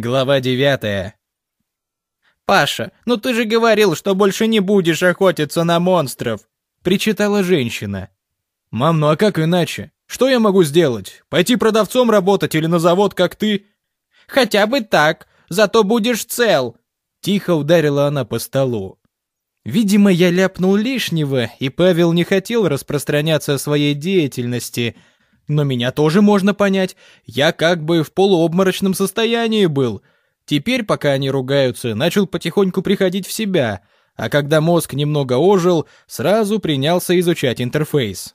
Глава девятая. «Паша, ну ты же говорил, что больше не будешь охотиться на монстров!» — причитала женщина. «Мам, ну а как иначе? Что я могу сделать? Пойти продавцом работать или на завод, как ты?» «Хотя бы так, зато будешь цел!» Тихо ударила она по столу. Видимо, я ляпнул лишнего, и Павел не хотел распространяться о своей деятельности — но меня тоже можно понять. Я как бы в полуобморочном состоянии был. Теперь, пока они ругаются, начал потихоньку приходить в себя, а когда мозг немного ожил, сразу принялся изучать интерфейс.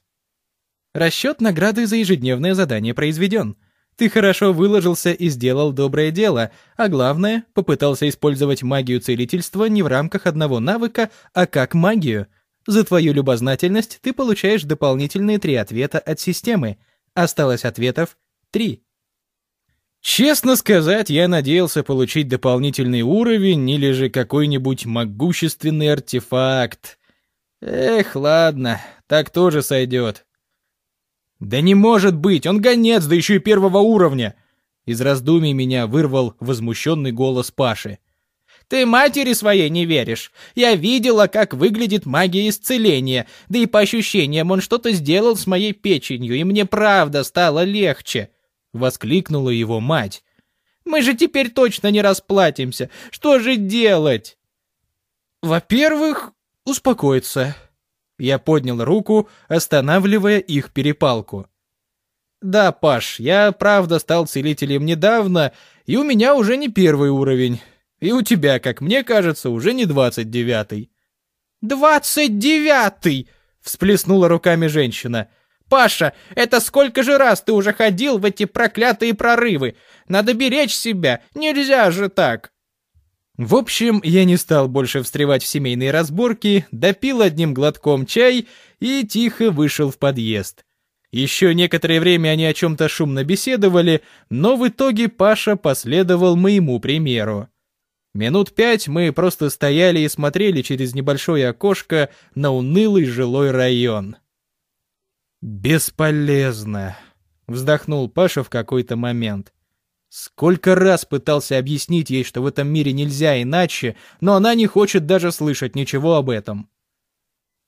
Расчет награды за ежедневное задание произведен. Ты хорошо выложился и сделал доброе дело, а главное, попытался использовать магию целительства не в рамках одного навыка, а как магию. За твою любознательность ты получаешь дополнительные три ответа от системы — Осталось ответов три. Честно сказать, я надеялся получить дополнительный уровень или же какой-нибудь могущественный артефакт. Эх, ладно, так тоже сойдет. Да не может быть, он гонец, да еще и первого уровня. Из раздумий меня вырвал возмущенный голос Паши. Ты матери своей не веришь. Я видела, как выглядит магия исцеления, да и по ощущениям он что-то сделал с моей печенью, и мне правда стало легче!» — воскликнула его мать. «Мы же теперь точно не расплатимся. Что же делать?» «Во-первых, успокоиться». Я поднял руку, останавливая их перепалку. «Да, Паш, я правда стал целителем недавно, и у меня уже не первый уровень. И у тебя, как мне кажется, уже не двадцать девятый». «Двадцать девятый!» — всплеснула руками женщина. «Паша, это сколько же раз ты уже ходил в эти проклятые прорывы? Надо беречь себя, нельзя же так!» В общем, я не стал больше встревать в семейные разборки, допил одним глотком чай и тихо вышел в подъезд. Еще некоторое время они о чем-то шумно беседовали, но в итоге Паша последовал моему примеру. Минут пять мы просто стояли и смотрели через небольшое окошко на унылый жилой район. «Бесполезно», — вздохнул Паша в какой-то момент. Сколько раз пытался объяснить ей, что в этом мире нельзя иначе, но она не хочет даже слышать ничего об этом.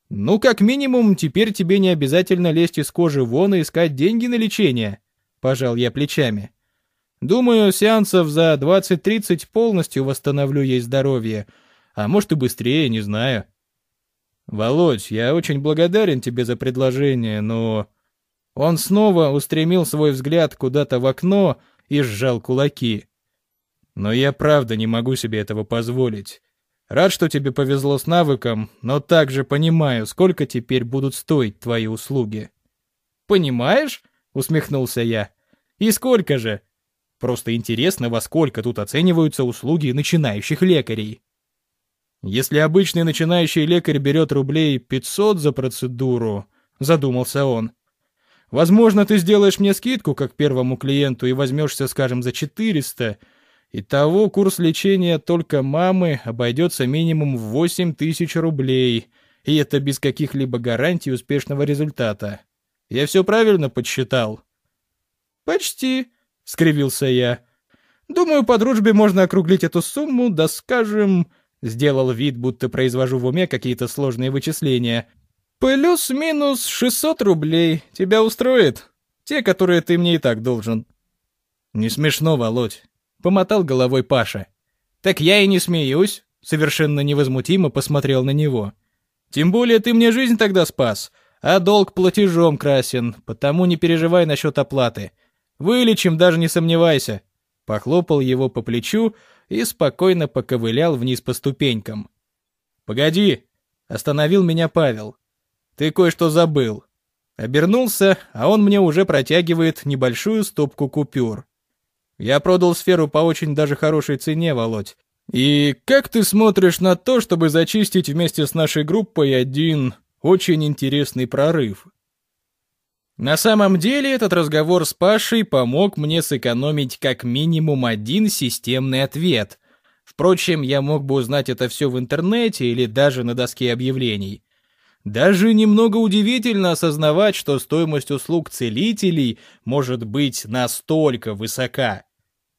«Ну, как минимум, теперь тебе не обязательно лезть из кожи вон и искать деньги на лечение», — пожал я плечами. Думаю, сеансов за 20-30 полностью восстановлю ей здоровье. А может и быстрее, не знаю. Володь, я очень благодарен тебе за предложение, но... Он снова устремил свой взгляд куда-то в окно и сжал кулаки. Но я правда не могу себе этого позволить. Рад, что тебе повезло с навыком, но также понимаю, сколько теперь будут стоить твои услуги. Понимаешь? Усмехнулся я. И сколько же? Просто интересно, во сколько тут оцениваются услуги начинающих лекарей. Если обычный начинающий лекарь берет рублей 500 за процедуру, задумался он. Возможно, ты сделаешь мне скидку, как первому клиенту, и возьмешься, скажем, за 400. Итого курс лечения только мамы обойдется минимум в 8 тысяч рублей, и это без каких-либо гарантий успешного результата. Я все правильно подсчитал? Почти, — скривился я. «Думаю, по дружбе можно округлить эту сумму, да скажем...» Сделал вид, будто произвожу в уме какие-то сложные вычисления. «Плюс-минус 600 рублей. Тебя устроит? Те, которые ты мне и так должен». «Не смешно, Володь», — помотал головой Паша. «Так я и не смеюсь», — совершенно невозмутимо посмотрел на него. «Тем более ты мне жизнь тогда спас, а долг платежом красен, потому не переживай насчет оплаты. Вылечим, даже не сомневайся. Похлопал его по плечу и спокойно поковылял вниз по ступенькам. Погоди, остановил меня Павел. Ты кое-что забыл. Обернулся, а он мне уже протягивает небольшую стопку купюр. Я продал сферу по очень даже хорошей цене, Володь. И как ты смотришь на то, чтобы зачистить вместе с нашей группой один очень интересный прорыв? На самом деле этот разговор с Пашей помог мне сэкономить как минимум один системный ответ. Впрочем, я мог бы узнать это все в интернете или даже на доске объявлений. Даже немного удивительно осознавать, что стоимость услуг целителей может быть настолько высока.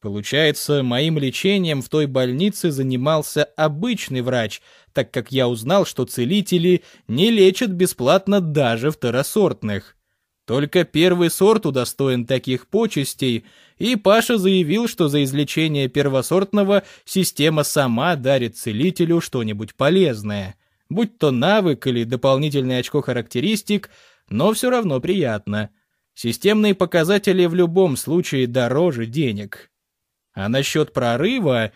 Получается, моим лечением в той больнице занимался обычный врач, так как я узнал, что целители не лечат бесплатно даже второсортных. Только первый сорт удостоен таких почестей, и Паша заявил, что за излечение первосортного система сама дарит целителю что-нибудь полезное. Будь то навык или дополнительное очко характеристик, но все равно приятно. Системные показатели в любом случае дороже денег. А насчет прорыва...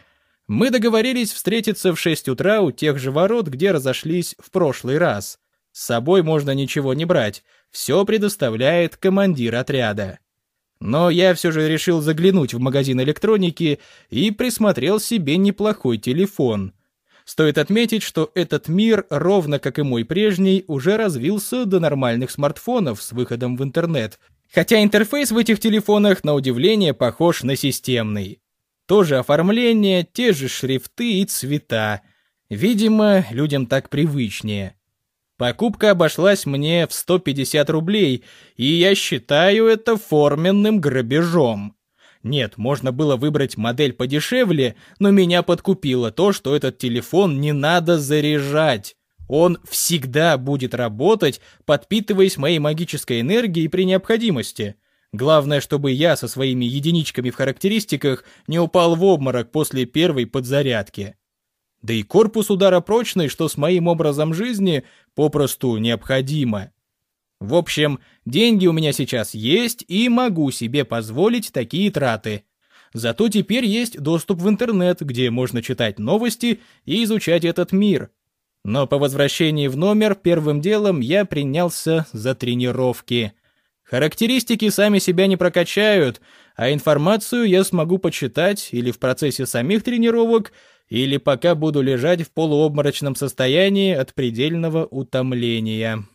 Мы договорились встретиться в 6 утра у тех же ворот, где разошлись в прошлый раз. С собой можно ничего не брать, все предоставляет командир отряда. Но я все же решил заглянуть в магазин электроники и присмотрел себе неплохой телефон. Стоит отметить, что этот мир, ровно как и мой прежний, уже развился до нормальных смартфонов с выходом в интернет, хотя интерфейс в этих телефонах на удивление похож на системный. То же оформление, те же шрифты и цвета. Видимо, людям так привычнее. Покупка обошлась мне в 150 рублей, и я считаю это форменным грабежом. Нет, можно было выбрать модель подешевле, но меня подкупило то, что этот телефон не надо заряжать. Он всегда будет работать, подпитываясь моей магической энергией при необходимости. Главное, чтобы я со своими единичками в характеристиках не упал в обморок после первой подзарядки. Да и корпус удара прочный, что с моим образом жизни попросту необходимо. В общем, деньги у меня сейчас есть и могу себе позволить такие траты. Зато теперь есть доступ в интернет, где можно читать новости и изучать этот мир. Но по возвращении в номер первым делом я принялся за тренировки. Характеристики сами себя не прокачают, а информацию я смогу почитать или в процессе самих тренировок, или пока буду лежать в полуобморочном состоянии от предельного утомления.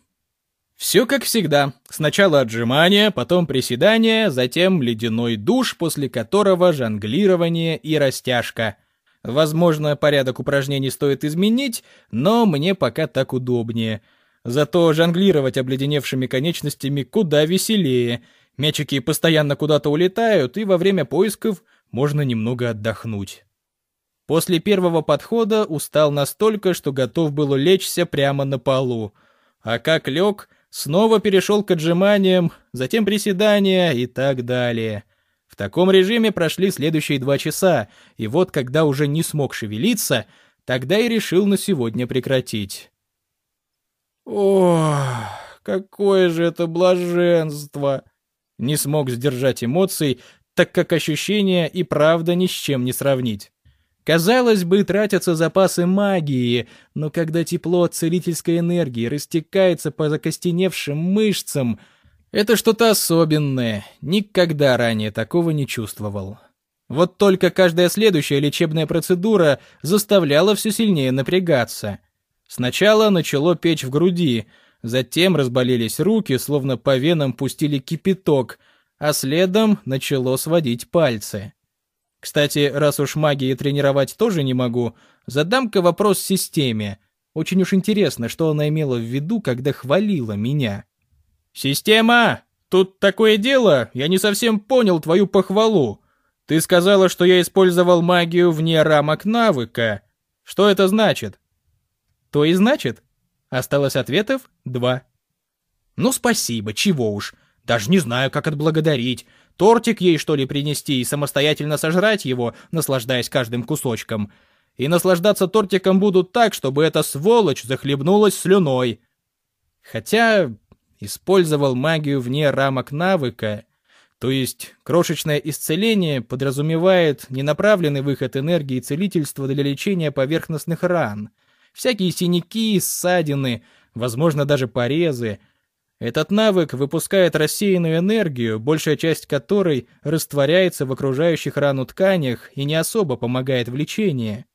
Все как всегда. Сначала отжимания, потом приседания, затем ледяной душ, после которого жонглирование и растяжка. Возможно, порядок упражнений стоит изменить, но мне пока так удобнее. Зато жонглировать обледеневшими конечностями куда веселее. Мячики постоянно куда-то улетают, и во время поисков можно немного отдохнуть. После первого подхода устал настолько, что готов был улечься прямо на полу. А как лег, снова перешел к отжиманиям, затем приседания и так далее. В таком режиме прошли следующие два часа, и вот когда уже не смог шевелиться, тогда и решил на сегодня прекратить. Ох, какое же это блаженство! Не смог сдержать эмоций, так как ощущения и правда ни с чем не сравнить. Казалось бы, тратятся запасы магии, но когда тепло от целительской энергии растекается по закостеневшим мышцам, это что-то особенное. Никогда ранее такого не чувствовал. Вот только каждая следующая лечебная процедура заставляла все сильнее напрягаться. Сначала начало печь в груди, затем разболелись руки, словно по венам пустили кипяток, а следом начало сводить пальцы. Кстати, раз уж магии тренировать тоже не могу, задам-ка вопрос системе. Очень уж интересно, что она имела в виду, когда хвалила меня. «Система! Тут такое дело, я не совсем понял твою похвалу. Ты сказала, что я использовал магию вне рамок навыка. Что это значит?» «То и значит. Осталось ответов два». «Ну спасибо, чего уж. Даже не знаю, как отблагодарить. Тортик ей, что ли, принести и самостоятельно сожрать его, наслаждаясь каждым кусочком. И наслаждаться тортиком будут так, чтобы эта сволочь захлебнулась слюной. Хотя использовал магию вне рамок навыка, то есть крошечное исцеление подразумевает ненаправленный выход энергии целительства для лечения поверхностных ран. Всякие синяки, ссадины, возможно, даже порезы — этот навык выпускает рассеянную энергию, большая часть которой растворяется в окружающих рану тканях и не особо помогает в лечении.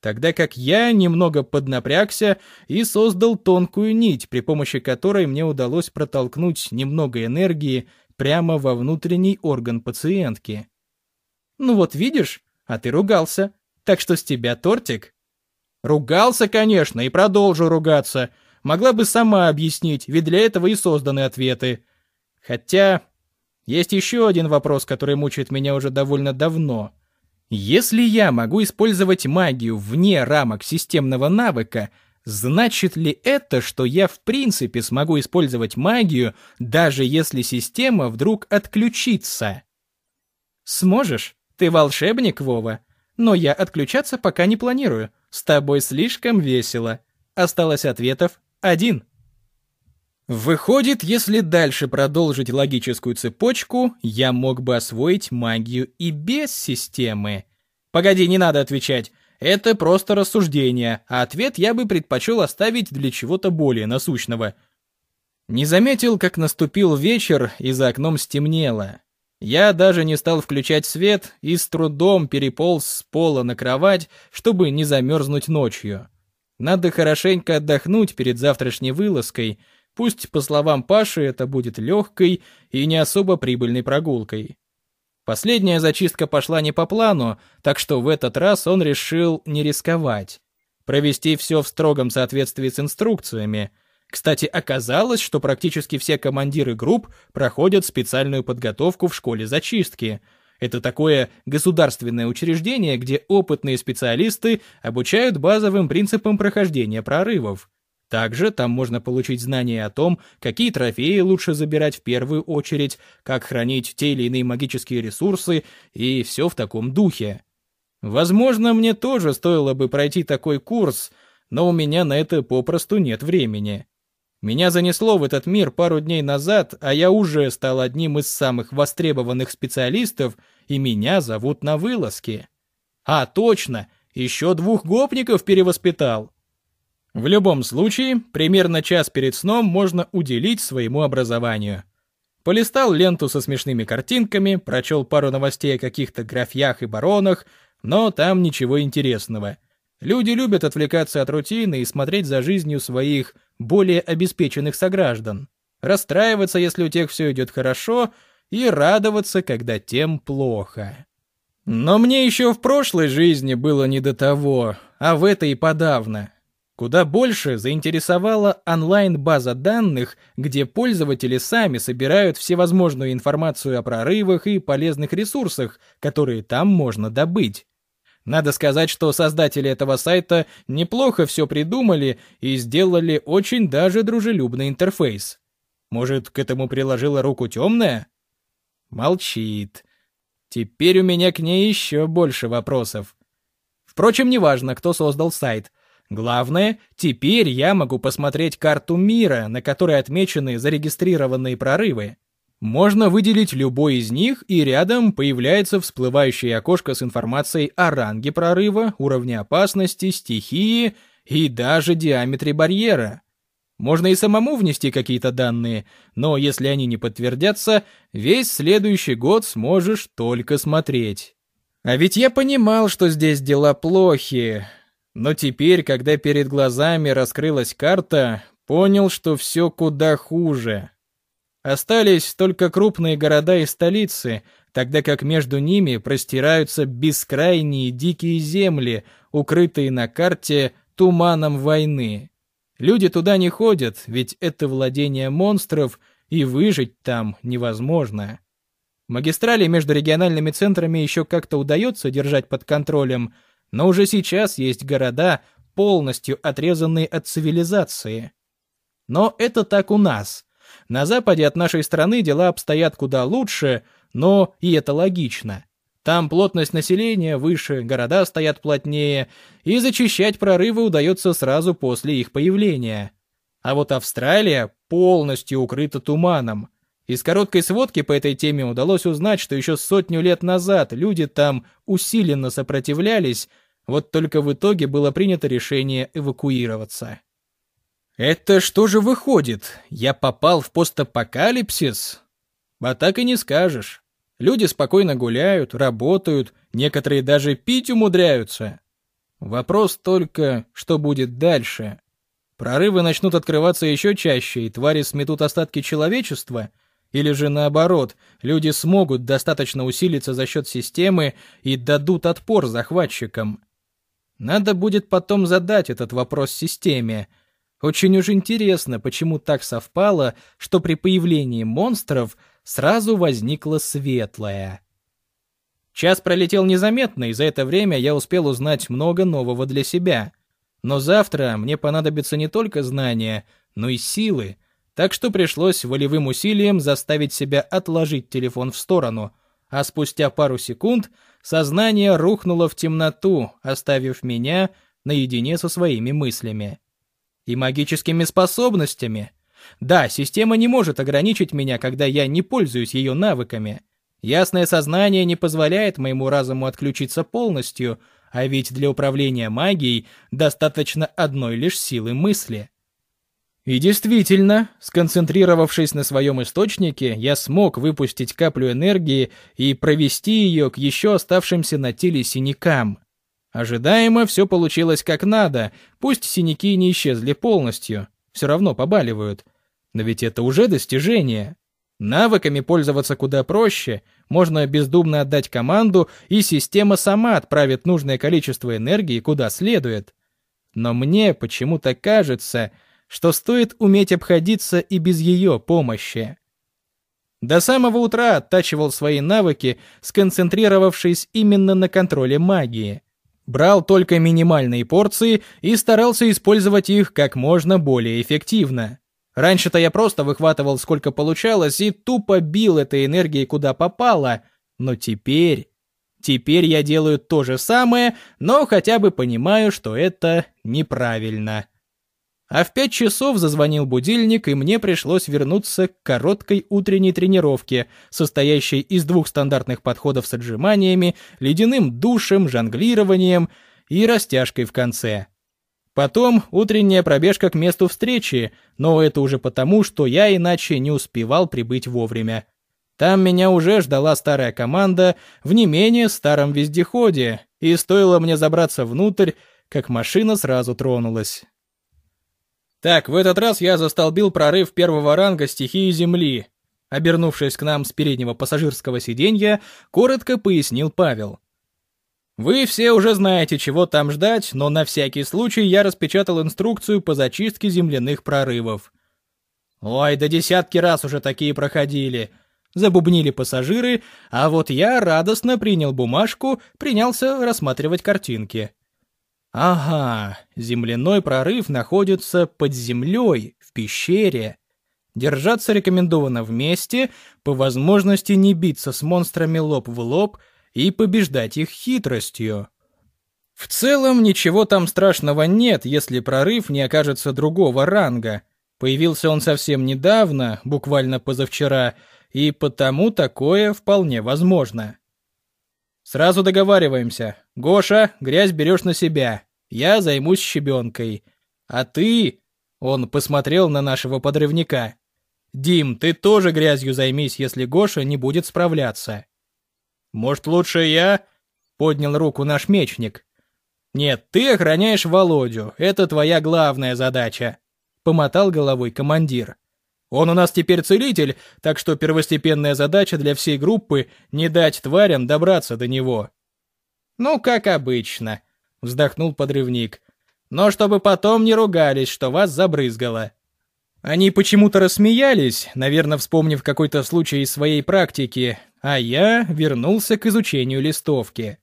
Тогда как я немного поднапрягся и создал тонкую нить, при помощи которой мне удалось протолкнуть немного энергии прямо во внутренний орган пациентки. Ну вот видишь, а ты ругался, так что с тебя тортик. Ругался, конечно, и продолжу ругаться — могла бы сама объяснить, ведь для этого и созданы ответы. Хотя, есть еще один вопрос, который мучает меня уже довольно давно. Если я могу использовать магию вне рамок системного навыка, значит ли это, что я в принципе смогу использовать магию, даже если система вдруг отключится? Сможешь? Ты волшебник, Вова. Но я отключаться пока не планирую. С тобой слишком весело. Осталось ответов один. Выходит, если дальше продолжить логическую цепочку, я мог бы освоить магию и без системы. Погоди, не надо отвечать. Это просто рассуждение, а ответ я бы предпочел оставить для чего-то более насущного. Не заметил, как наступил вечер и за окном стемнело. Я даже не стал включать свет и с трудом переполз с пола на кровать, чтобы не замерзнуть ночью. Надо хорошенько отдохнуть перед завтрашней вылазкой — Пусть, по словам Паши, это будет легкой и не особо прибыльной прогулкой. Последняя зачистка пошла не по плану, так что в этот раз он решил не рисковать. Провести все в строгом соответствии с инструкциями. Кстати, оказалось, что практически все командиры групп проходят специальную подготовку в школе зачистки. Это такое государственное учреждение, где опытные специалисты обучают базовым принципам прохождения прорывов. Также там можно получить знания о том, какие трофеи лучше забирать в первую очередь, как хранить те или иные магические ресурсы и все в таком духе. Возможно, мне тоже стоило бы пройти такой курс, но у меня на это попросту нет времени. Меня занесло в этот мир пару дней назад, а я уже стал одним из самых востребованных специалистов, и меня зовут на вылазки. А, точно, еще двух гопников перевоспитал. В любом случае, примерно час перед сном можно уделить своему образованию. Полистал ленту со смешными картинками, прочел пару новостей о каких-то графьях и баронах, но там ничего интересного. Люди любят отвлекаться от рутины и смотреть за жизнью своих более обеспеченных сограждан. Расстраиваться, если у тех все идет хорошо, и радоваться, когда тем плохо. Но мне еще в прошлой жизни было не до того, а в этой подавно. Куда больше заинтересовала онлайн-база данных, где пользователи сами собирают всевозможную информацию о прорывах и полезных ресурсах, которые там можно добыть. Надо сказать, что создатели этого сайта неплохо все придумали и сделали очень даже дружелюбный интерфейс. Может, к этому приложила руку темная? Молчит. Теперь у меня к ней еще больше вопросов. Впрочем, неважно, кто создал сайт — Главное, теперь я могу посмотреть карту мира, на которой отмечены зарегистрированные прорывы. Можно выделить любой из них, и рядом появляется всплывающее окошко с информацией о ранге прорыва, уровне опасности, стихии и даже диаметре барьера. Можно и самому внести какие-то данные, но если они не подтвердятся, весь следующий год сможешь только смотреть. А ведь я понимал, что здесь дела плохи, но теперь, когда перед глазами раскрылась карта, понял, что все куда хуже. Остались только крупные города и столицы, тогда как между ними простираются бескрайние дикие земли, укрытые на карте туманом войны. Люди туда не ходят, ведь это владение монстров, и выжить там невозможно. Магистрали между региональными центрами еще как-то удается держать под контролем – но уже сейчас есть города, полностью отрезанные от цивилизации. Но это так у нас. На западе от нашей страны дела обстоят куда лучше, но и это логично. Там плотность населения выше, города стоят плотнее, и зачищать прорывы удается сразу после их появления. А вот Австралия полностью укрыта туманом. Из короткой сводки по этой теме удалось узнать, что еще сотню лет назад люди там усиленно сопротивлялись, вот только в итоге было принято решение эвакуироваться. Это что же выходит? Я попал в постапокалипсис? А так и не скажешь. Люди спокойно гуляют, работают, некоторые даже пить умудряются. Вопрос только, что будет дальше. Прорывы начнут открываться еще чаще, и твари сметут остатки человечества — или же наоборот, люди смогут достаточно усилиться за счет системы и дадут отпор захватчикам. Надо будет потом задать этот вопрос системе. Очень уж интересно, почему так совпало, что при появлении монстров сразу возникла светлая. Час пролетел незаметно, и за это время я успел узнать много нового для себя. Но завтра мне понадобится не только знания, но и силы, так что пришлось волевым усилием заставить себя отложить телефон в сторону, а спустя пару секунд сознание рухнуло в темноту, оставив меня наедине со своими мыслями. И магическими способностями. Да, система не может ограничить меня, когда я не пользуюсь ее навыками. Ясное сознание не позволяет моему разуму отключиться полностью, а ведь для управления магией достаточно одной лишь силы мысли. И действительно, сконцентрировавшись на своем источнике, я смог выпустить каплю энергии и провести ее к еще оставшимся на теле синякам. Ожидаемо все получилось как надо, пусть синяки не исчезли полностью, все равно побаливают. Но ведь это уже достижение. Навыками пользоваться куда проще, можно бездумно отдать команду, и система сама отправит нужное количество энергии куда следует. Но мне почему-то кажется, что стоит уметь обходиться и без ее помощи. До самого утра оттачивал свои навыки, сконцентрировавшись именно на контроле магии. Брал только минимальные порции и старался использовать их как можно более эффективно. Раньше-то я просто выхватывал сколько получалось и тупо бил этой энергией куда попало, но теперь... Теперь я делаю то же самое, но хотя бы понимаю, что это неправильно. А в пять часов зазвонил будильник, и мне пришлось вернуться к короткой утренней тренировке, состоящей из двух стандартных подходов с отжиманиями, ледяным душем, жонглированием и растяжкой в конце. Потом утренняя пробежка к месту встречи, но это уже потому, что я иначе не успевал прибыть вовремя. Там меня уже ждала старая команда в не менее старом вездеходе, и стоило мне забраться внутрь, как машина сразу тронулась. Так, в этот раз я застолбил прорыв первого ранга стихии Земли. Обернувшись к нам с переднего пассажирского сиденья, коротко пояснил Павел. Вы все уже знаете, чего там ждать, но на всякий случай я распечатал инструкцию по зачистке земляных прорывов. Ой, да десятки раз уже такие проходили. Забубнили пассажиры, а вот я радостно принял бумажку, принялся рассматривать картинки. Ага, земляной прорыв находится под землей, в пещере. Держаться рекомендовано вместе, по возможности не биться с монстрами лоб в лоб — и побеждать их хитростью. В целом ничего там страшного нет, если прорыв не окажется другого ранга. Появился он совсем недавно, буквально позавчера, и потому такое вполне возможно. Сразу договариваемся. Гоша, грязь берешь на себя. Я займусь щебенкой. А ты... Он посмотрел на нашего подрывника. «Дим, ты тоже грязью займись, если Гоша не будет справляться». «Может, лучше я?» — поднял руку наш мечник. «Нет, ты охраняешь Володю, это твоя главная задача», — помотал головой командир. «Он у нас теперь целитель, так что первостепенная задача для всей группы — не дать тварям добраться до него». «Ну, как обычно», — вздохнул подрывник. «Но чтобы потом не ругались, что вас забрызгало». Они почему-то рассмеялись, наверное, вспомнив какой-то случай из своей практики, а я вернулся к изучению листовки.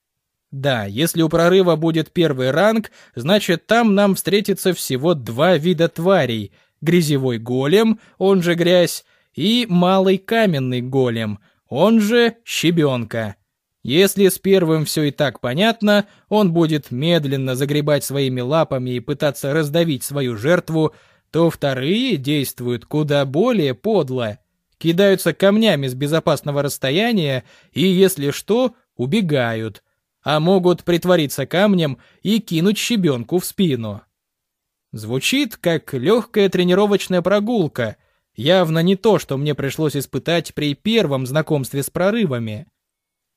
Да, если у прорыва будет первый ранг, значит там нам встретится всего два вида тварей. Грязевой голем, он же грязь, и малый каменный голем, он же щебенка. Если с первым все и так понятно, он будет медленно загребать своими лапами и пытаться раздавить свою жертву, то вторые действуют куда более подло кидаются камнями с безопасного расстояния и, если что, убегают, а могут притвориться камнем и кинуть щебенку в спину. Звучит как легкая тренировочная прогулка, явно не то, что мне пришлось испытать при первом знакомстве с прорывами.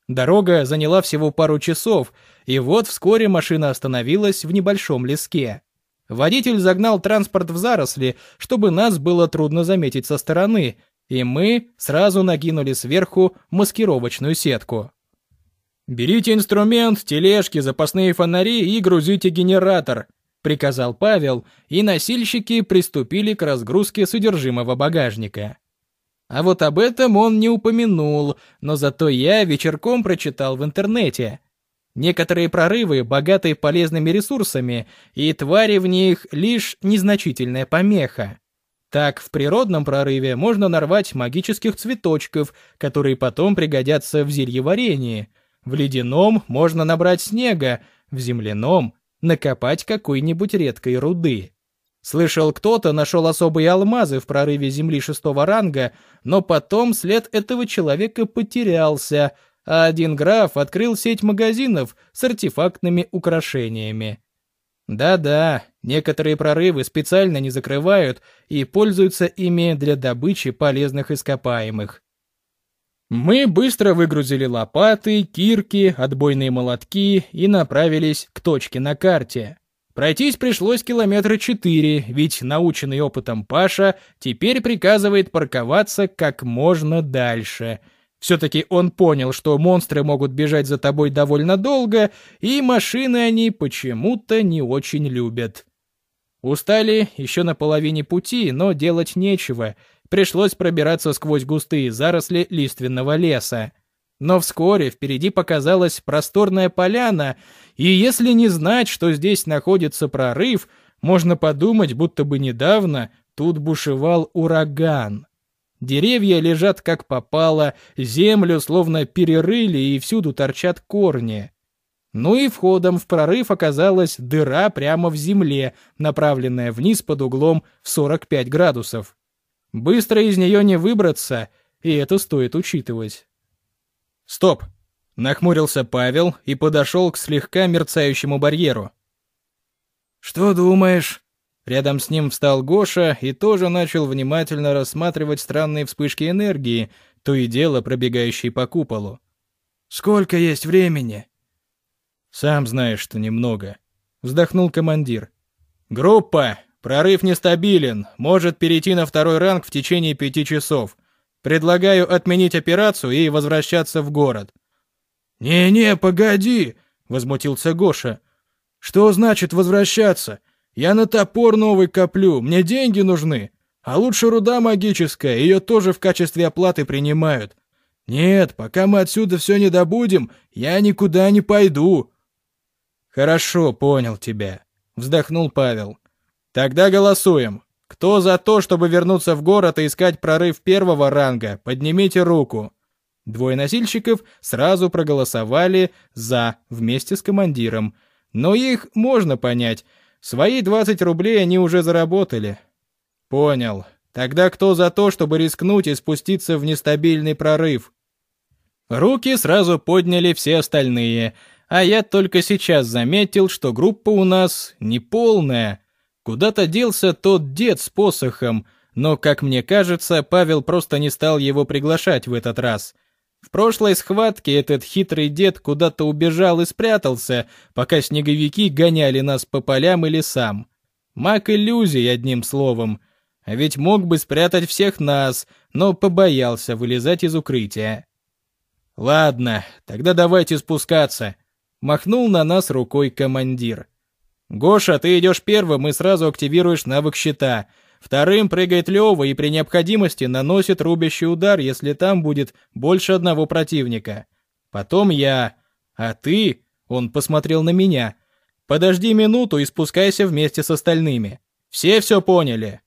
Дорога заняла всего пару часов, и вот вскоре машина остановилась в небольшом леске. Водитель загнал транспорт в заросли, чтобы нас было трудно заметить со стороны, и мы сразу накинули сверху маскировочную сетку. «Берите инструмент, тележки, запасные фонари и грузите генератор», — приказал Павел, и носильщики приступили к разгрузке содержимого багажника. А вот об этом он не упомянул, но зато я вечерком прочитал в интернете. Некоторые прорывы богаты полезными ресурсами, и твари в них лишь незначительная помеха. Так, в природном прорыве можно нарвать магических цветочков, которые потом пригодятся в зельеварении. В ледяном можно набрать снега, в земляном — накопать какой-нибудь редкой руды. Слышал, кто-то нашел особые алмазы в прорыве земли шестого ранга, но потом след этого человека потерялся, а один граф открыл сеть магазинов с артефактными украшениями. Да-да, некоторые прорывы специально не закрывают и пользуются ими для добычи полезных ископаемых. Мы быстро выгрузили лопаты, кирки, отбойные молотки и направились к точке на карте. Пройтись пришлось километра четыре, ведь наученный опытом Паша теперь приказывает парковаться как можно дальше — все-таки он понял, что монстры могут бежать за тобой довольно долго, и машины они почему-то не очень любят. Устали еще на половине пути, но делать нечего. Пришлось пробираться сквозь густые заросли лиственного леса. Но вскоре впереди показалась просторная поляна, и если не знать, что здесь находится прорыв, можно подумать, будто бы недавно тут бушевал ураган. Деревья лежат как попало, землю словно перерыли и всюду торчат корни. Ну и входом в прорыв оказалась дыра прямо в земле, направленная вниз под углом в 45 градусов. Быстро из нее не выбраться, и это стоит учитывать. «Стоп!» — нахмурился Павел и подошел к слегка мерцающему барьеру. «Что думаешь?» Рядом с ним встал Гоша и тоже начал внимательно рассматривать странные вспышки энергии, то и дело пробегающие по куполу. «Сколько есть времени?» «Сам знаешь, что немного», — вздохнул командир. «Группа! Прорыв нестабилен, может перейти на второй ранг в течение пяти часов. Предлагаю отменить операцию и возвращаться в город». «Не-не, погоди!» — возмутился Гоша. «Что значит возвращаться? Я на топор новый коплю, мне деньги нужны. А лучше руда магическая, ее тоже в качестве оплаты принимают. Нет, пока мы отсюда все не добудем, я никуда не пойду». «Хорошо, понял тебя», — вздохнул Павел. «Тогда голосуем. Кто за то, чтобы вернуться в город и искать прорыв первого ранга, поднимите руку». Двое носильщиков сразу проголосовали «за» вместе с командиром. Но их можно понять — Свои 20 рублей они уже заработали. Понял. Тогда кто за то, чтобы рискнуть и спуститься в нестабильный прорыв? Руки сразу подняли все остальные, а я только сейчас заметил, что группа у нас неполная. Куда-то делся тот дед с посохом, но, как мне кажется, Павел просто не стал его приглашать в этот раз — в прошлой схватке этот хитрый дед куда-то убежал и спрятался, пока снеговики гоняли нас по полям и лесам. Маг иллюзий, одним словом. А ведь мог бы спрятать всех нас, но побоялся вылезать из укрытия. «Ладно, тогда давайте спускаться», — махнул на нас рукой командир. «Гоша, ты идешь первым и сразу активируешь навык щита. Вторым прыгает Лёва и при необходимости наносит рубящий удар, если там будет больше одного противника. Потом я. А ты, он посмотрел на меня, подожди минуту и спускайся вместе с остальными. Все все поняли?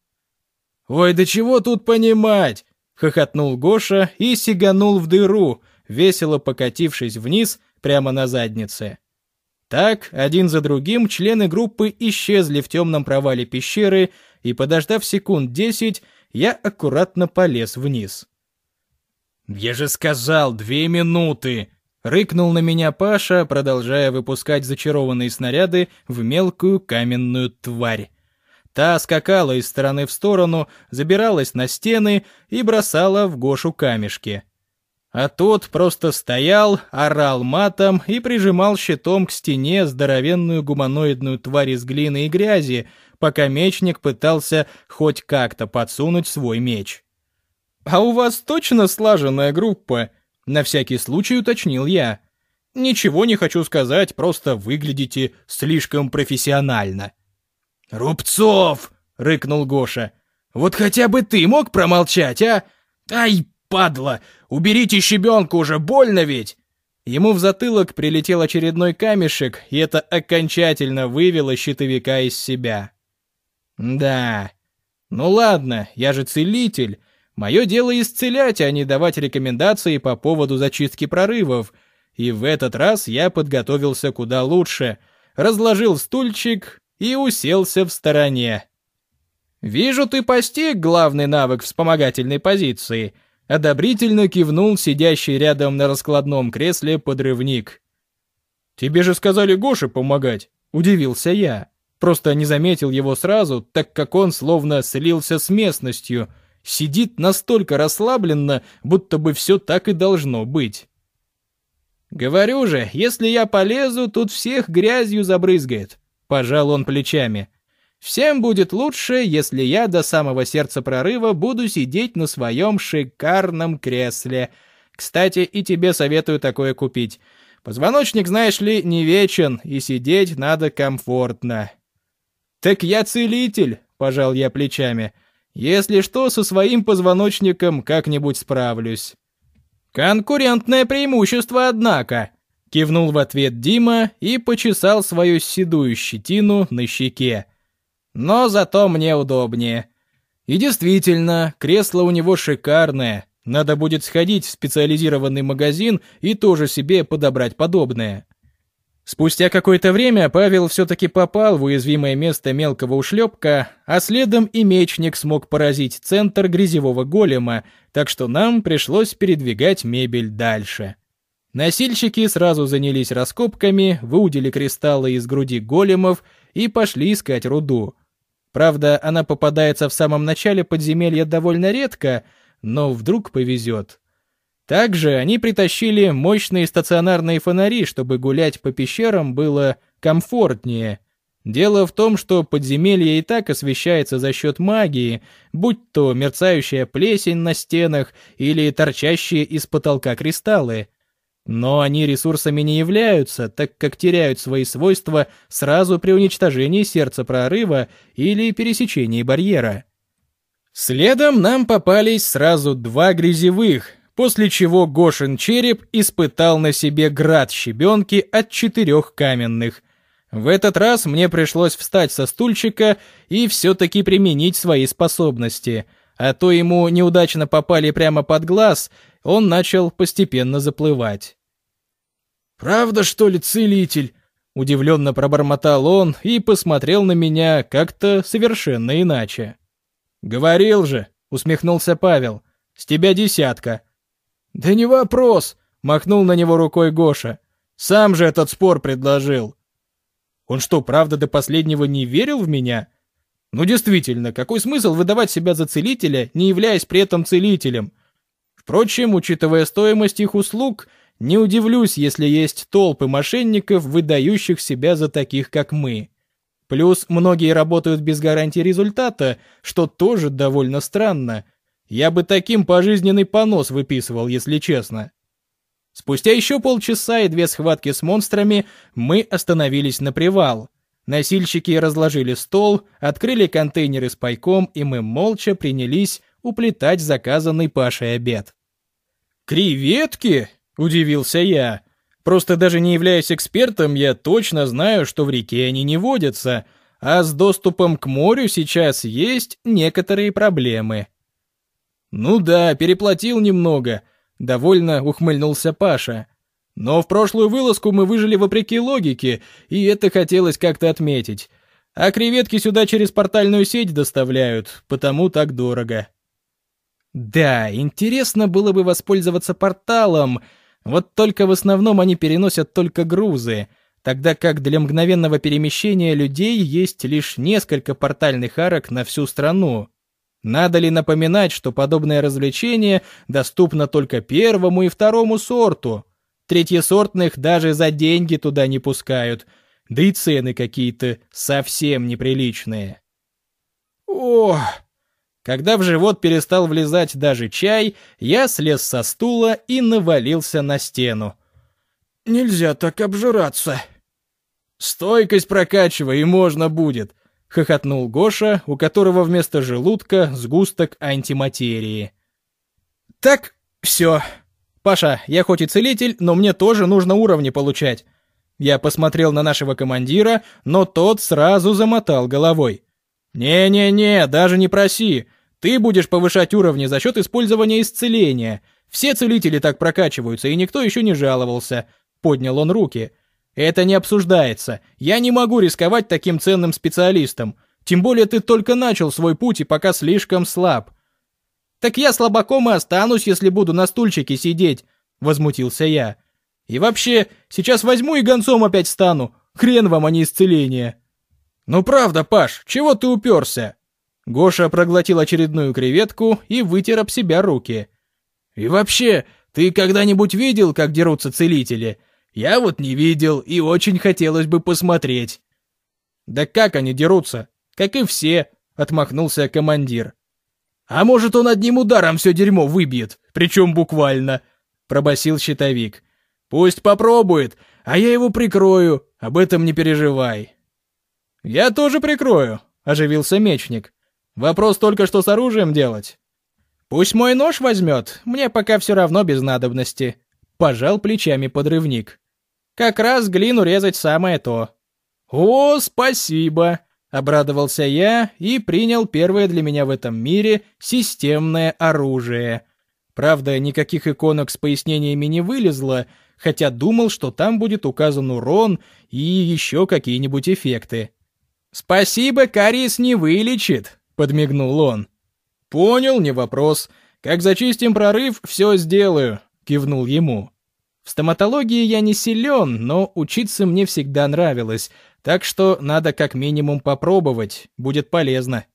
Ой, да чего тут понимать? Хохотнул Гоша и сиганул в дыру, весело покатившись вниз прямо на заднице. Так, один за другим члены группы исчезли в темном провале пещеры, и, подождав секунд десять, я аккуратно полез вниз. «Я же сказал, две минуты!» — рыкнул на меня Паша, продолжая выпускать зачарованные снаряды в мелкую каменную тварь. Та скакала из стороны в сторону, забиралась на стены и бросала в Гошу камешки. А тот просто стоял, орал матом и прижимал щитом к стене здоровенную гуманоидную тварь из глины и грязи, пока мечник пытался хоть как-то подсунуть свой меч. «А у вас точно слаженная группа?» — на всякий случай уточнил я. «Ничего не хочу сказать, просто выглядите слишком профессионально». «Рубцов!» — рыкнул Гоша. «Вот хотя бы ты мог промолчать, а? «Ай, падла! Уберите щебенку уже, больно ведь!» Ему в затылок прилетел очередной камешек, и это окончательно вывело щитовика из себя. Да. Ну ладно, я же целитель. Мое дело исцелять, а не давать рекомендации по поводу зачистки прорывов. И в этот раз я подготовился куда лучше. Разложил стульчик и уселся в стороне. «Вижу, ты постиг главный навык вспомогательной позиции», — одобрительно кивнул сидящий рядом на раскладном кресле подрывник. «Тебе же сказали Гоше помогать», — удивился я. Просто не заметил его сразу, так как он словно слился с местностью, сидит настолько расслабленно, будто бы все так и должно быть. «Говорю же, если я полезу, тут всех грязью забрызгает», — пожал он плечами. «Всем будет лучше, если я до самого сердца прорыва буду сидеть на своем шикарном кресле. Кстати, и тебе советую такое купить. Позвоночник, знаешь ли, не вечен, и сидеть надо комфортно». «Так я целитель», — пожал я плечами. «Если что, со своим позвоночником как-нибудь справлюсь». «Конкурентное преимущество, однако», — кивнул в ответ Дима и почесал свою седую щетину на щеке. «Но зато мне удобнее». И действительно, кресло у него шикарное. Надо будет сходить в специализированный магазин и тоже себе подобрать подобное. Спустя какое-то время Павел все-таки попал в уязвимое место мелкого ушлепка, а следом и мечник смог поразить центр грязевого голема, так что нам пришлось передвигать мебель дальше. Носильщики сразу занялись раскопками, выудили кристаллы из груди големов и пошли искать руду. Правда, она попадается в самом начале подземелья довольно редко, но вдруг повезет. Также они притащили мощные стационарные фонари, чтобы гулять по пещерам было комфортнее. Дело в том, что подземелье и так освещается за счет магии, будь то мерцающая плесень на стенах или торчащие из потолка кристаллы. Но они ресурсами не являются, так как теряют свои свойства сразу при уничтожении сердца прорыва или пересечении барьера. Следом нам попались сразу два грязевых — после чего Гошин череп испытал на себе град щебенки от четырех каменных. В этот раз мне пришлось встать со стульчика и все-таки применить свои способности, а то ему неудачно попали прямо под глаз, он начал постепенно заплывать. «Правда, что ли, целитель?» Удивленно пробормотал он и посмотрел на меня как-то совершенно иначе. «Говорил же», — усмехнулся Павел, — «с тебя десятка. «Да не вопрос!» — махнул на него рукой Гоша. «Сам же этот спор предложил». «Он что, правда до последнего не верил в меня?» «Ну действительно, какой смысл выдавать себя за целителя, не являясь при этом целителем?» Впрочем, учитывая стоимость их услуг, не удивлюсь, если есть толпы мошенников, выдающих себя за таких, как мы. Плюс многие работают без гарантии результата, что тоже довольно странно. Я бы таким пожизненный понос выписывал, если честно. Спустя еще полчаса и две схватки с монстрами мы остановились на привал. Носильщики разложили стол, открыли контейнеры с пайком, и мы молча принялись уплетать заказанный Пашей обед. «Креветки?» — удивился я. «Просто даже не являясь экспертом, я точно знаю, что в реке они не водятся, а с доступом к морю сейчас есть некоторые проблемы». «Ну да, переплатил немного», — довольно ухмыльнулся Паша. «Но в прошлую вылазку мы выжили вопреки логике, и это хотелось как-то отметить. А креветки сюда через портальную сеть доставляют, потому так дорого». «Да, интересно было бы воспользоваться порталом, вот только в основном они переносят только грузы» тогда как для мгновенного перемещения людей есть лишь несколько портальных арок на всю страну. Надо ли напоминать, что подобное развлечение доступно только первому и второму сорту? Третьесортных даже за деньги туда не пускают, да и цены какие-то совсем неприличные. Ох! Когда в живот перестал влезать даже чай, я слез со стула и навалился на стену. «Нельзя так обжираться». «Стойкость прокачивай, и можно будет», — хохотнул Гоша, у которого вместо желудка сгусток антиматерии. Так, все. Паша, я хоть и целитель, но мне тоже нужно уровни получать. Я посмотрел на нашего командира, но тот сразу замотал головой. «Не-не-не, даже не проси. Ты будешь повышать уровни за счет использования исцеления. Все целители так прокачиваются, и никто еще не жаловался». Поднял он руки. «Это не обсуждается. Я не могу рисковать таким ценным специалистом. Тем более ты только начал свой путь и пока слишком слаб». «Так я слабаком и останусь, если буду на стульчике сидеть», — возмутился я. «И вообще, сейчас возьму и гонцом опять стану. Хрен вам, а не исцеление». «Ну правда, Паш, чего ты уперся?» Гоша проглотил очередную креветку и вытер об себя руки. «И вообще, ты когда-нибудь видел, как дерутся целители? Я вот не видел и очень хотелось бы посмотреть». «Да как они дерутся? Как и все», — отмахнулся командир. «А может, он одним ударом все дерьмо выбьет, причем буквально», — пробасил щитовик. «Пусть попробует, а я его прикрою, об этом не переживай». «Я тоже прикрою», — оживился мечник. «Вопрос только, что с оружием делать». «Пусть мой нож возьмет, мне пока все равно без надобности», — пожал плечами подрывник. «Как раз глину резать самое то». «О, спасибо!» — обрадовался я и принял первое для меня в этом мире системное оружие. Правда, никаких иконок с пояснениями не вылезло, хотя думал, что там будет указан урон и еще какие-нибудь эффекты. «Спасибо, кариес не вылечит», — подмигнул он. «Понял, не вопрос. Как зачистим прорыв, все сделаю», — кивнул ему. В стоматологии я не силен, но учиться мне всегда нравилось, так что надо как минимум попробовать, будет полезно.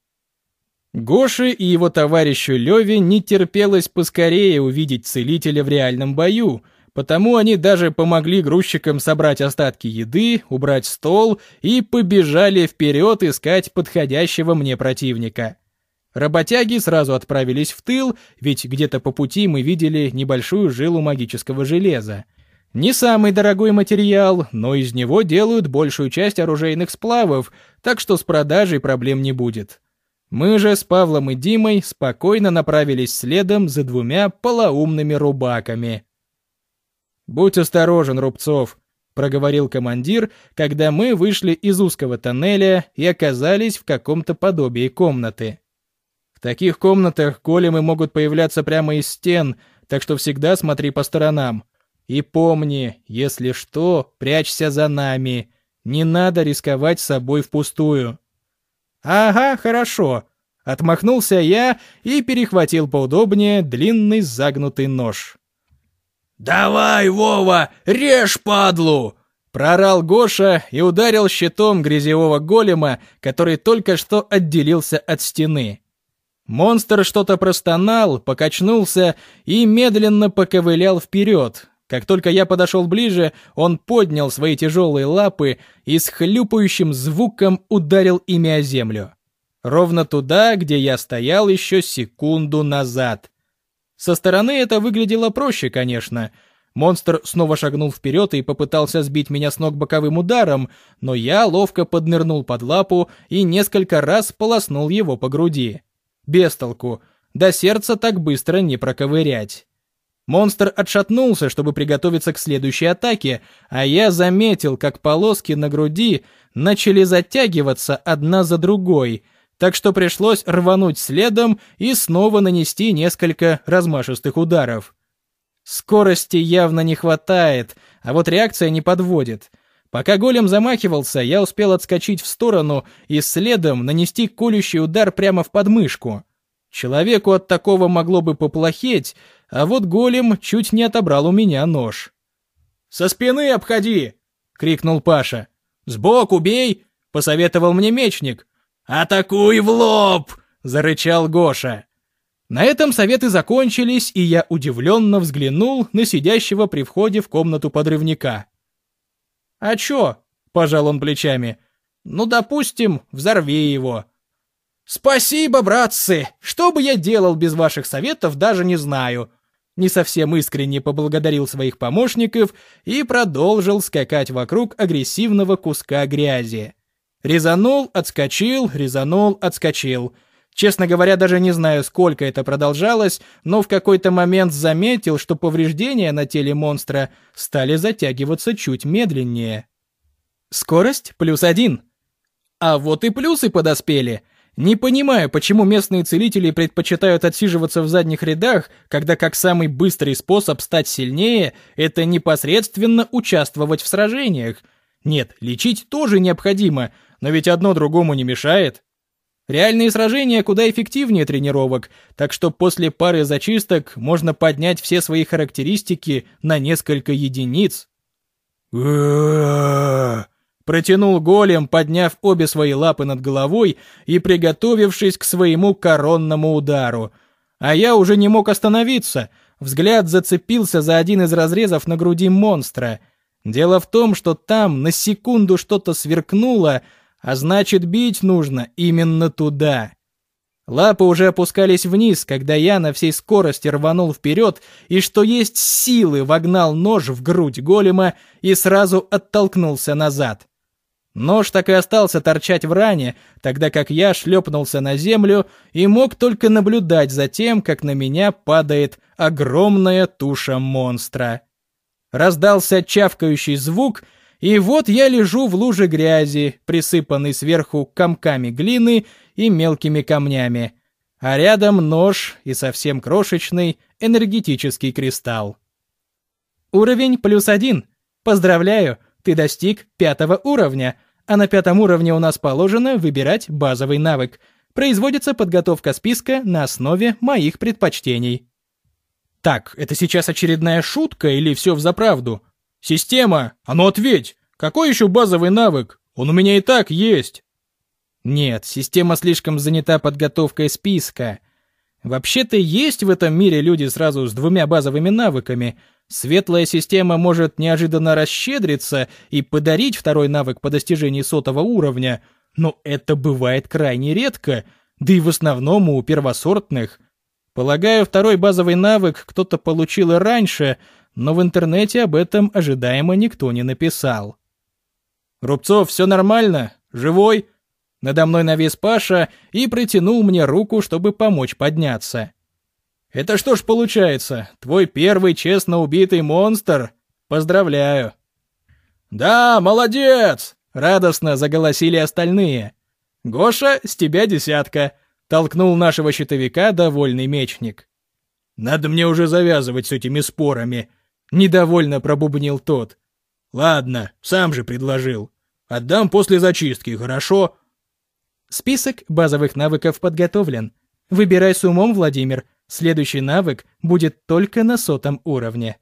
Гоше и его товарищу Леве не терпелось поскорее увидеть целителя в реальном бою — Потому они даже помогли грузчикам собрать остатки еды, убрать стол и побежали вперед искать подходящего мне противника. Работяги сразу отправились в тыл, ведь где-то по пути мы видели небольшую жилу магического железа. Не самый дорогой материал, но из него делают большую часть оружейных сплавов, так что с продажей проблем не будет. Мы же с Павлом и Димой спокойно направились следом за двумя полоумными рубаками. «Будь осторожен, Рубцов», — проговорил командир, когда мы вышли из узкого тоннеля и оказались в каком-то подобии комнаты. В таких комнатах големы могут появляться прямо из стен, так что всегда смотри по сторонам. И помни, если что, прячься за нами. Не надо рисковать собой впустую. Ага, хорошо. Отмахнулся я и перехватил поудобнее длинный загнутый нож. «Давай, Вова, режь падлу!» Прорал Гоша и ударил щитом грязевого голема, который только что отделился от стены. Монстр что-то простонал, покачнулся и медленно поковылял вперед. Как только я подошел ближе, он поднял свои тяжелые лапы и с хлюпающим звуком ударил ими о землю. Ровно туда, где я стоял еще секунду назад. Со стороны это выглядело проще, конечно. Монстр снова шагнул вперед и попытался сбить меня с ног боковым ударом, но я ловко поднырнул под лапу и несколько раз полоснул его по груди. Без толку. До сердца так быстро не проковырять. Монстр отшатнулся, чтобы приготовиться к следующей атаке, а я заметил, как полоски на груди начали затягиваться одна за другой — так что пришлось рвануть следом и снова нанести несколько размашистых ударов. Скорости явно не хватает, а вот реакция не подводит. Пока голем замахивался, я успел отскочить в сторону и следом нанести колющий удар прямо в подмышку. Человеку от такого могло бы поплохеть, а вот голем чуть не отобрал у меня нож. «Со спины обходи!» — крикнул Паша. «Сбоку бей!» — посоветовал мне мечник. «Атакуй в лоб!» — зарычал Гоша. На этом советы закончились, и я удивленно взглянул на сидящего при входе в комнату подрывника. «А чё?» — пожал он плечами. «Ну, допустим, взорви его». «Спасибо, братцы! Что бы я делал без ваших советов, даже не знаю». Не совсем искренне поблагодарил своих помощников и продолжил скакать вокруг агрессивного куска грязи. Резанул, отскочил, резанул, отскочил. Честно говоря, даже не знаю, сколько это продолжалось, но в какой-то момент заметил, что повреждения на теле монстра стали затягиваться чуть медленнее. Скорость плюс один. А вот и плюсы подоспели. Не понимаю, почему местные целители предпочитают отсиживаться в задних рядах, когда как самый быстрый способ стать сильнее – это непосредственно участвовать в сражениях. Нет, лечить тоже необходимо, но ведь одно другому не мешает. Реальные сражения куда эффективнее тренировок, так что после пары зачисток можно поднять все свои характеристики на несколько единиц. Протянул голем, подняв обе свои лапы над головой и приготовившись к своему коронному удару. А я уже не мог остановиться. Взгляд зацепился за один из разрезов на груди монстра. Дело в том, что там на секунду что-то сверкнуло, а значит, бить нужно именно туда. Лапы уже опускались вниз, когда я на всей скорости рванул вперед и, что есть силы, вогнал нож в грудь голема и сразу оттолкнулся назад. Нож так и остался торчать в ране, тогда как я шлепнулся на землю и мог только наблюдать за тем, как на меня падает огромная туша монстра. Раздался чавкающий звук — и вот я лежу в луже грязи, присыпанной сверху комками глины и мелкими камнями, а рядом нож и совсем крошечный энергетический кристалл. Уровень плюс один. Поздравляю, ты достиг пятого уровня, а на пятом уровне у нас положено выбирать базовый навык. Производится подготовка списка на основе моих предпочтений. Так, это сейчас очередная шутка или все взаправду? «Система! А ну ответь! Какой еще базовый навык? Он у меня и так есть!» Нет, система слишком занята подготовкой списка. Вообще-то есть в этом мире люди сразу с двумя базовыми навыками. Светлая система может неожиданно расщедриться и подарить второй навык по достижении сотого уровня, но это бывает крайне редко, да и в основном у первосортных. Полагаю, второй базовый навык кто-то получил и раньше — но в интернете об этом ожидаемо никто не написал. «Рубцов, все нормально? Живой?» Надо мной навис Паша и протянул мне руку, чтобы помочь подняться. «Это что ж получается, твой первый честно убитый монстр? Поздравляю!» «Да, молодец!» — радостно заголосили остальные. «Гоша, с тебя десятка!» — толкнул нашего щитовика довольный мечник. «Надо мне уже завязывать с этими спорами», Недовольно пробубнил тот. Ладно, сам же предложил. Отдам после зачистки, хорошо? Список базовых навыков подготовлен. Выбирай с умом, Владимир. Следующий навык будет только на сотом уровне.